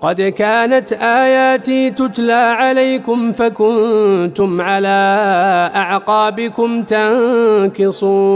قد كانت آياتي تتلى عليكم فكنتم على أعقابكم تنكصون.